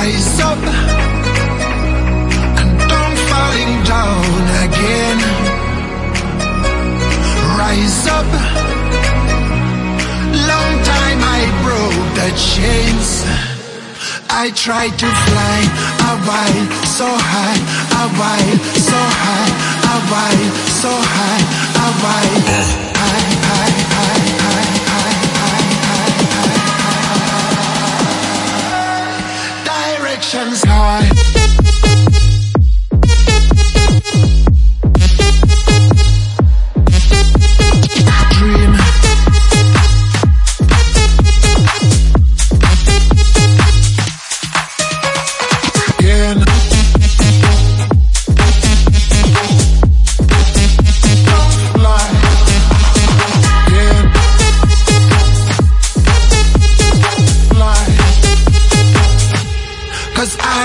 rise up and don't falling down again. Rise up. Long time I broke the chains. I tried to fly a while so high, a while so high, a while so high, a while Directions high.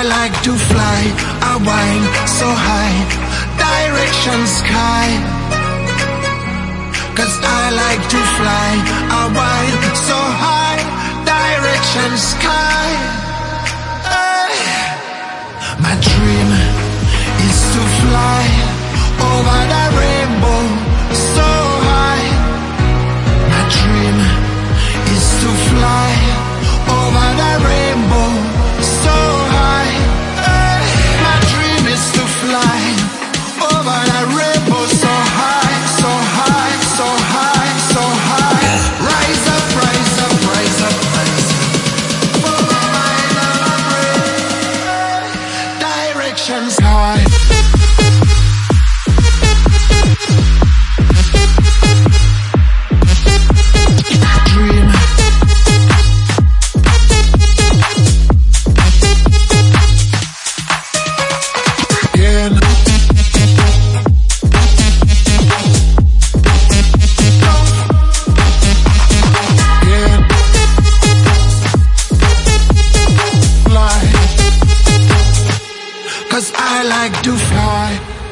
Like to fly, I so high, direction sky. Cause I like to fly, I so high, direction sky. heart. I like to fly.